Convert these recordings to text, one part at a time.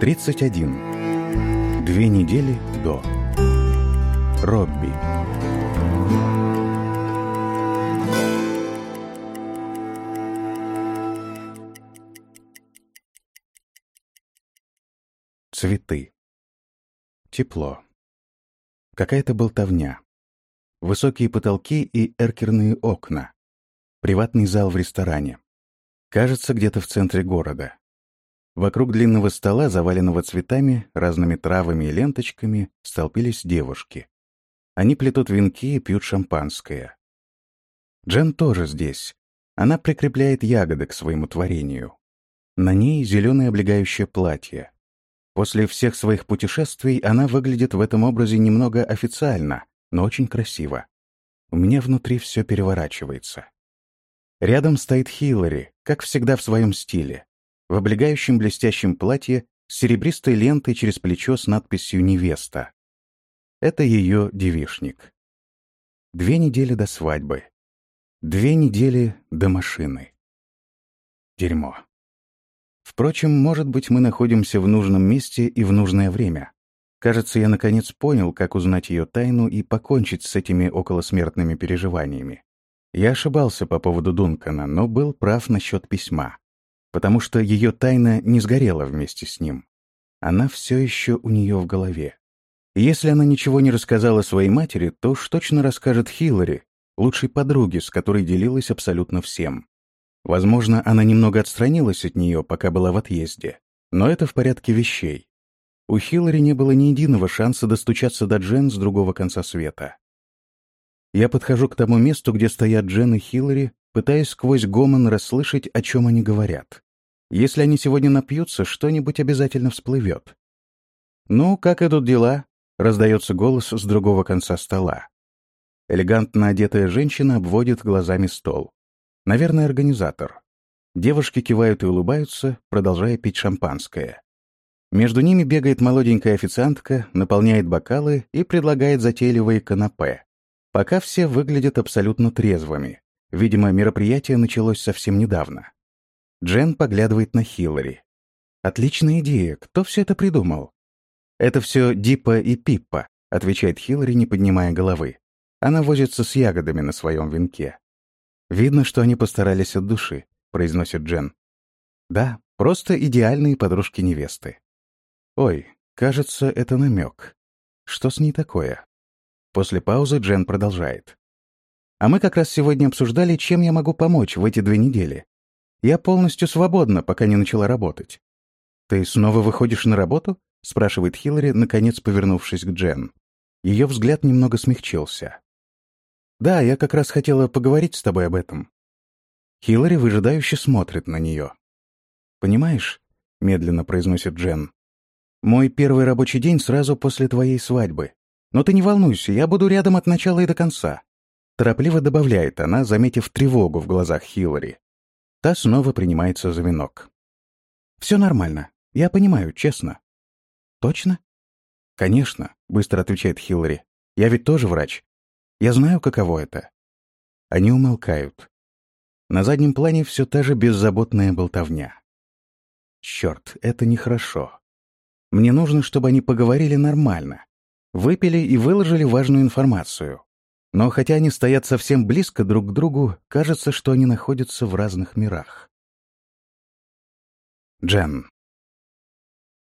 31. Две недели до. Робби. Цветы. Тепло. Какая-то болтовня. Высокие потолки и эркерные окна. Приватный зал в ресторане. Кажется, где-то в центре города. Вокруг длинного стола, заваленного цветами, разными травами и ленточками, столпились девушки. Они плетут венки и пьют шампанское. Джен тоже здесь. Она прикрепляет ягоды к своему творению. На ней зеленое облегающее платье. После всех своих путешествий она выглядит в этом образе немного официально, но очень красиво. У меня внутри все переворачивается. Рядом стоит Хиллари, как всегда в своем стиле, в облегающем блестящем платье с серебристой лентой через плечо с надписью «Невеста». Это ее девишник. Две недели до свадьбы. Две недели до машины. Дерьмо. Впрочем, может быть, мы находимся в нужном месте и в нужное время. Кажется, я наконец понял, как узнать ее тайну и покончить с этими околосмертными переживаниями. Я ошибался по поводу Дункана, но был прав насчет письма. Потому что ее тайна не сгорела вместе с ним. Она все еще у нее в голове. Если она ничего не рассказала своей матери, то уж точно расскажет Хиллари, лучшей подруге, с которой делилась абсолютно всем. Возможно, она немного отстранилась от нее, пока была в отъезде. Но это в порядке вещей. У Хиллари не было ни единого шанса достучаться до Джен с другого конца света. Я подхожу к тому месту, где стоят Джен и Хиллари, пытаясь сквозь гомон расслышать, о чем они говорят. Если они сегодня напьются, что-нибудь обязательно всплывет. «Ну, как идут дела?» — раздается голос с другого конца стола. Элегантно одетая женщина обводит глазами стол. Наверное, организатор. Девушки кивают и улыбаются, продолжая пить шампанское. Между ними бегает молоденькая официантка, наполняет бокалы и предлагает затейливые канапе. Пока все выглядят абсолютно трезвыми. Видимо, мероприятие началось совсем недавно. Джен поглядывает на Хиллари. «Отличная идея. Кто все это придумал?» «Это все Дипа и Пиппа», — отвечает Хиллари, не поднимая головы. Она возится с ягодами на своем венке. «Видно, что они постарались от души», — произносит Джен. «Да, просто идеальные подружки невесты». «Ой, кажется, это намек. Что с ней такое?» После паузы Джен продолжает. «А мы как раз сегодня обсуждали, чем я могу помочь в эти две недели. Я полностью свободна, пока не начала работать». «Ты снова выходишь на работу?» — спрашивает Хиллари, наконец повернувшись к Джен. Ее взгляд немного смягчился. «Да, я как раз хотела поговорить с тобой об этом». Хиллари выжидающе смотрит на нее. «Понимаешь», — медленно произносит Джен, — «мой первый рабочий день сразу после твоей свадьбы. Но ты не волнуйся, я буду рядом от начала и до конца. Торопливо добавляет она, заметив тревогу в глазах Хиллари. Та снова принимается за венок. «Все нормально. Я понимаю, честно». «Точно?» «Конечно», — быстро отвечает Хиллари. «Я ведь тоже врач. Я знаю, каково это». Они умолкают. На заднем плане все та же беззаботная болтовня. Черт, это нехорошо. Мне нужно, чтобы они поговорили нормально, выпили и выложили важную информацию. Но хотя они стоят совсем близко друг к другу, кажется, что они находятся в разных мирах. Джен.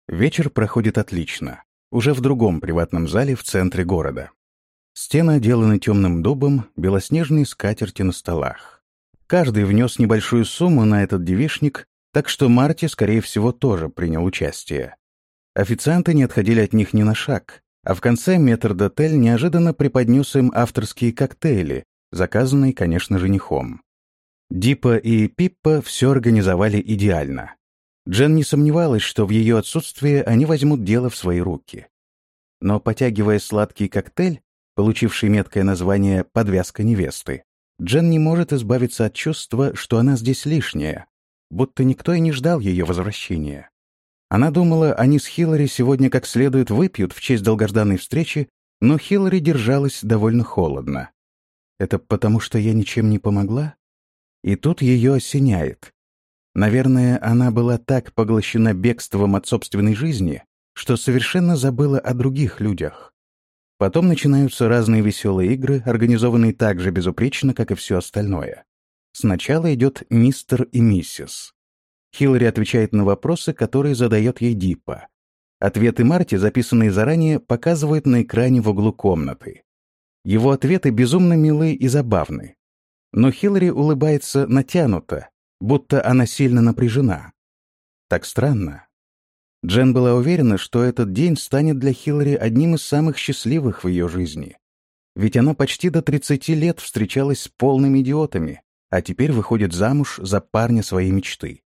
Вечер проходит отлично. Уже в другом приватном зале в центре города. Стены отделаны темным дубом, белоснежные скатерти на столах. Каждый внес небольшую сумму на этот девишник, так что Марти, скорее всего, тоже принял участие. Официанты не отходили от них ни на шаг, а в конце метрдотель неожиданно преподнес им авторские коктейли, заказанные, конечно, женихом. Дипа и Пиппа все организовали идеально. Джен не сомневалась, что в ее отсутствие они возьмут дело в свои руки. Но, потягивая сладкий коктейль, получивший меткое название «подвязка невесты», Джен не может избавиться от чувства, что она здесь лишняя, будто никто и не ждал ее возвращения. Она думала, они с Хиллари сегодня как следует выпьют в честь долгожданной встречи, но Хиллари держалась довольно холодно. Это потому, что я ничем не помогла? И тут ее осеняет. Наверное, она была так поглощена бегством от собственной жизни, что совершенно забыла о других людях. Потом начинаются разные веселые игры, организованные так же безупречно, как и все остальное. Сначала идет мистер и миссис. Хиллари отвечает на вопросы, которые задает ей Диппа. Ответы Марти, записанные заранее, показывают на экране в углу комнаты. Его ответы безумно милы и забавны. Но Хиллари улыбается натянуто, будто она сильно напряжена. Так странно. Джен была уверена, что этот день станет для Хиллари одним из самых счастливых в ее жизни. Ведь она почти до 30 лет встречалась с полными идиотами, а теперь выходит замуж за парня своей мечты.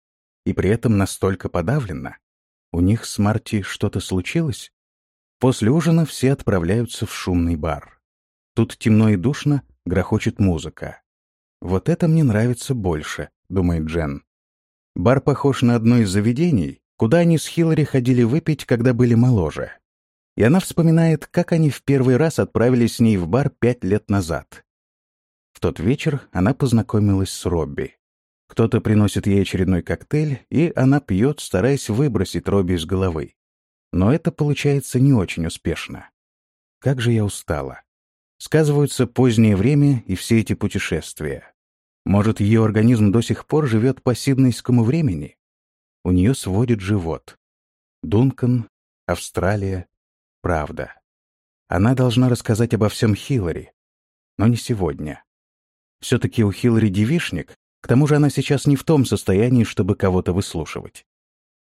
И при этом настолько подавлена. У них с Марти что-то случилось? После ужина все отправляются в шумный бар. Тут темно и душно, грохочет музыка. «Вот это мне нравится больше», — думает Джен. Бар похож на одно из заведений, куда они с Хиллари ходили выпить, когда были моложе. И она вспоминает, как они в первый раз отправились с ней в бар пять лет назад. В тот вечер она познакомилась с Робби. Кто-то приносит ей очередной коктейль, и она пьет, стараясь выбросить Робби из головы. Но это получается не очень успешно. Как же я устала. Сказываются позднее время и все эти путешествия. Может, ее организм до сих пор живет по сиднейскому времени? У нее сводит живот. Дункан, Австралия, правда. Она должна рассказать обо всем Хиллари, но не сегодня. Все-таки у Хиллари девишник, к тому же она сейчас не в том состоянии, чтобы кого-то выслушивать.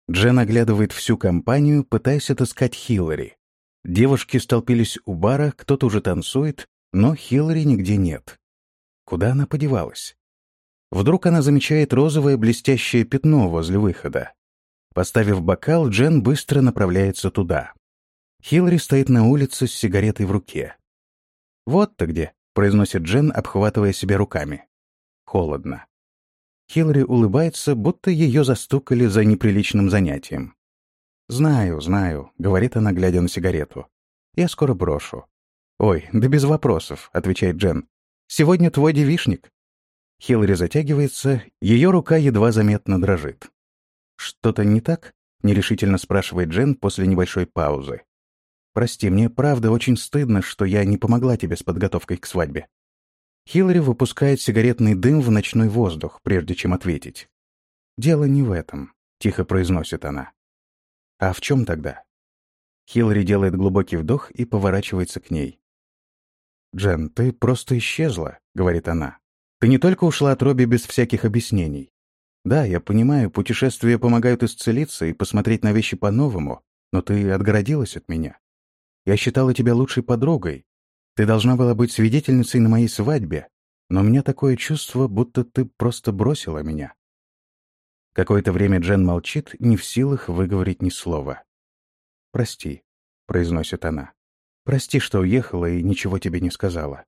Джен оглядывает всю компанию, пытаясь отыскать Хиллари. Девушки столпились у бара, кто-то уже танцует, но Хиллари нигде нет. Куда она подевалась? Вдруг она замечает розовое блестящее пятно возле выхода. Поставив бокал, Джен быстро направляется туда. Хиллари стоит на улице с сигаретой в руке. «Вот ты где», — произносит Джен, обхватывая себя руками. Холодно. Хиллари улыбается, будто ее застукали за неприличным занятием. «Знаю, знаю», — говорит она, глядя на сигарету. «Я скоро брошу». «Ой, да без вопросов», — отвечает Джен. «Сегодня твой девишник». Хиллари затягивается, ее рука едва заметно дрожит. «Что-то не так?» — нерешительно спрашивает Джен после небольшой паузы. «Прости, мне правда очень стыдно, что я не помогла тебе с подготовкой к свадьбе». Хиллари выпускает сигаретный дым в ночной воздух, прежде чем ответить. «Дело не в этом», — тихо произносит она. «А в чем тогда?» Хиллари делает глубокий вдох и поворачивается к ней. «Джен, ты просто исчезла», — говорит она. Ты не только ушла от Робби без всяких объяснений. Да, я понимаю, путешествия помогают исцелиться и посмотреть на вещи по-новому, но ты отгородилась от меня. Я считала тебя лучшей подругой. Ты должна была быть свидетельницей на моей свадьбе, но у меня такое чувство, будто ты просто бросила меня. Какое-то время Джен молчит, не в силах выговорить ни слова. «Прости», — произносит она. «Прости, что уехала и ничего тебе не сказала.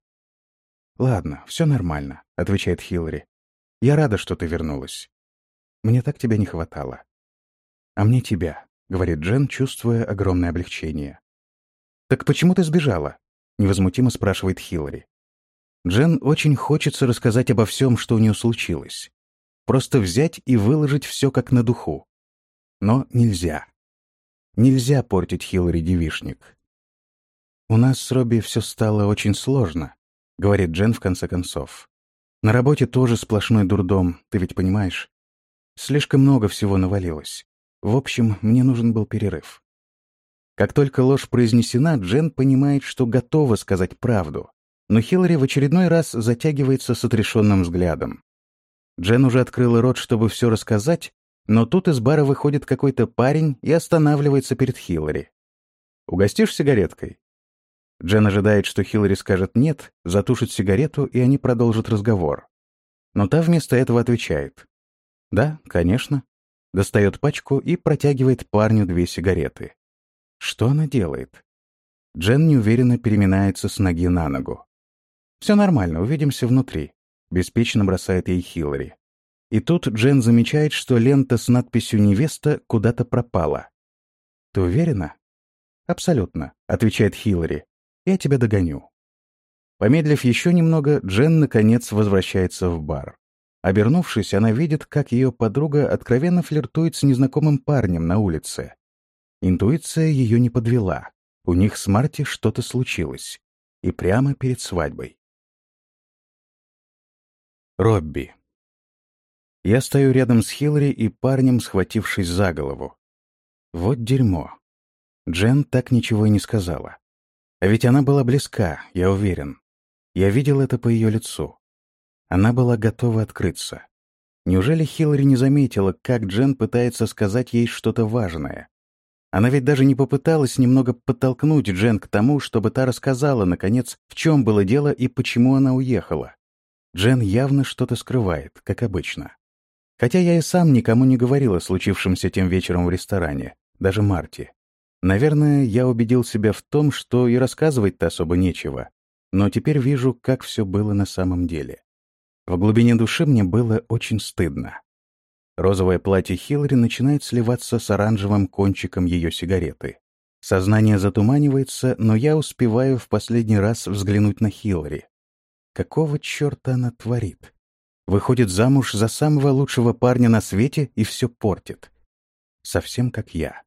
«Ладно, все нормально», — отвечает Хиллари. «Я рада, что ты вернулась. Мне так тебя не хватало». «А мне тебя», — говорит Джен, чувствуя огромное облегчение. «Так почему ты сбежала?» — невозмутимо спрашивает Хиллари. Джен очень хочется рассказать обо всем, что у нее случилось. Просто взять и выложить все как на духу. Но нельзя. Нельзя портить Хиллари девишник. У нас с Робби все стало очень сложно, — говорит Джен в конце концов. «На работе тоже сплошной дурдом, ты ведь понимаешь? Слишком много всего навалилось. В общем, мне нужен был перерыв». Как только ложь произнесена, Джен понимает, что готова сказать правду, но Хиллари в очередной раз затягивается с отрешенным взглядом. Джен уже открыла рот, чтобы все рассказать, но тут из бара выходит какой-то парень и останавливается перед Хиллари. «Угостишь сигареткой?» Джен ожидает, что Хиллари скажет «нет», затушит сигарету, и они продолжат разговор. Но та вместо этого отвечает. «Да, конечно». Достает пачку и протягивает парню две сигареты. Что она делает? Джен неуверенно переминается с ноги на ногу. «Все нормально, увидимся внутри», — беспечно бросает ей Хиллари. И тут Джен замечает, что лента с надписью «Невеста» куда-то пропала. «Ты уверена?» «Абсолютно», — отвечает Хиллари. Я тебя догоню». Помедлив еще немного, Джен, наконец, возвращается в бар. Обернувшись, она видит, как ее подруга откровенно флиртует с незнакомым парнем на улице. Интуиция ее не подвела. У них с Марти что-то случилось. И прямо перед свадьбой. Робби. Я стою рядом с Хиллари и парнем, схватившись за голову. Вот дерьмо. Джен так ничего и не сказала. А ведь она была близка, я уверен. Я видел это по ее лицу. Она была готова открыться. Неужели Хиллари не заметила, как Джен пытается сказать ей что-то важное? Она ведь даже не попыталась немного подтолкнуть Джен к тому, чтобы та рассказала, наконец, в чем было дело и почему она уехала. Джен явно что-то скрывает, как обычно. Хотя я и сам никому не говорил о случившемся тем вечером в ресторане, даже Марти. Наверное, я убедил себя в том, что и рассказывать-то особо нечего, но теперь вижу, как все было на самом деле. В глубине души мне было очень стыдно. Розовое платье Хиллари начинает сливаться с оранжевым кончиком ее сигареты. Сознание затуманивается, но я успеваю в последний раз взглянуть на Хиллари. Какого черта она творит? Выходит замуж за самого лучшего парня на свете и все портит. Совсем как я.